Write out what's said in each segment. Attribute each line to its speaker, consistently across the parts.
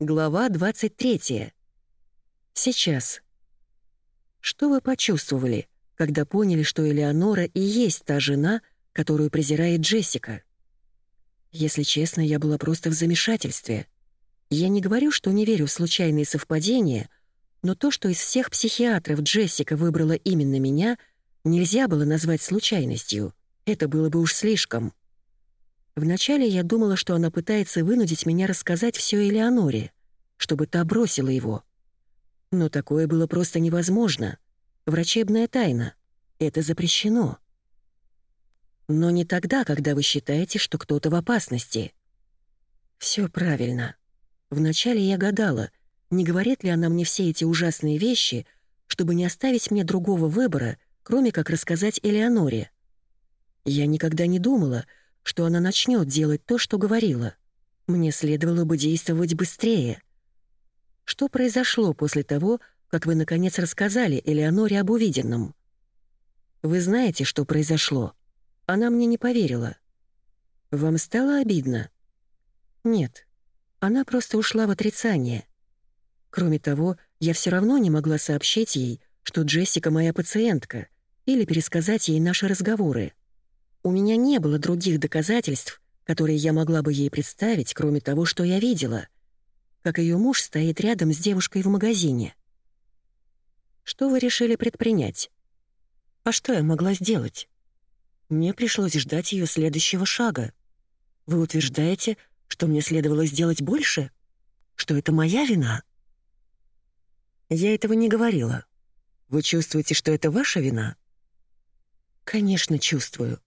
Speaker 1: Глава 23. Сейчас. Что вы почувствовали, когда поняли, что Элеонора и есть та жена, которую презирает Джессика? Если честно, я была просто в замешательстве. Я не говорю, что не верю в случайные совпадения, но то, что из всех психиатров Джессика выбрала именно меня, нельзя было назвать случайностью. Это было бы уж слишком. Вначале я думала, что она пытается вынудить меня рассказать все Элеоноре, чтобы та бросила его. Но такое было просто невозможно. Врачебная тайна. Это запрещено. Но не тогда, когда вы считаете, что кто-то в опасности. Все правильно. Вначале я гадала, не говорит ли она мне все эти ужасные вещи, чтобы не оставить мне другого выбора, кроме как рассказать Элеоноре. Я никогда не думала, что она начнет делать то, что говорила. Мне следовало бы действовать быстрее. Что произошло после того, как вы наконец рассказали Элеоноре об увиденном? Вы знаете, что произошло? Она мне не поверила. Вам стало обидно? Нет. Она просто ушла в отрицание. Кроме того, я все равно не могла сообщить ей, что Джессика моя пациентка, или пересказать ей наши разговоры. У меня не было других доказательств, которые я могла бы ей представить, кроме того, что я видела, как ее муж стоит рядом с девушкой в магазине. Что вы решили предпринять? А что я могла сделать? Мне пришлось ждать ее следующего шага. Вы утверждаете, что мне следовало сделать больше? Что это моя вина? Я этого не говорила. Вы чувствуете, что это ваша вина? Конечно, чувствую.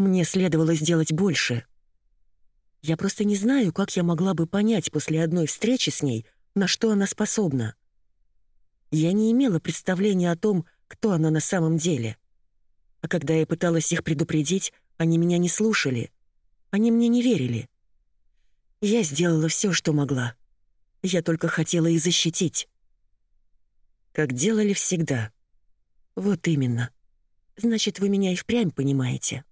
Speaker 1: Мне следовало сделать больше. Я просто не знаю, как я могла бы понять после одной встречи с ней, на что она способна. Я не имела представления о том, кто она на самом деле. А когда я пыталась их предупредить, они меня не слушали. Они мне не верили. Я сделала все, что могла. Я только хотела их защитить. Как делали всегда. Вот именно. Значит, вы меня и впрямь понимаете.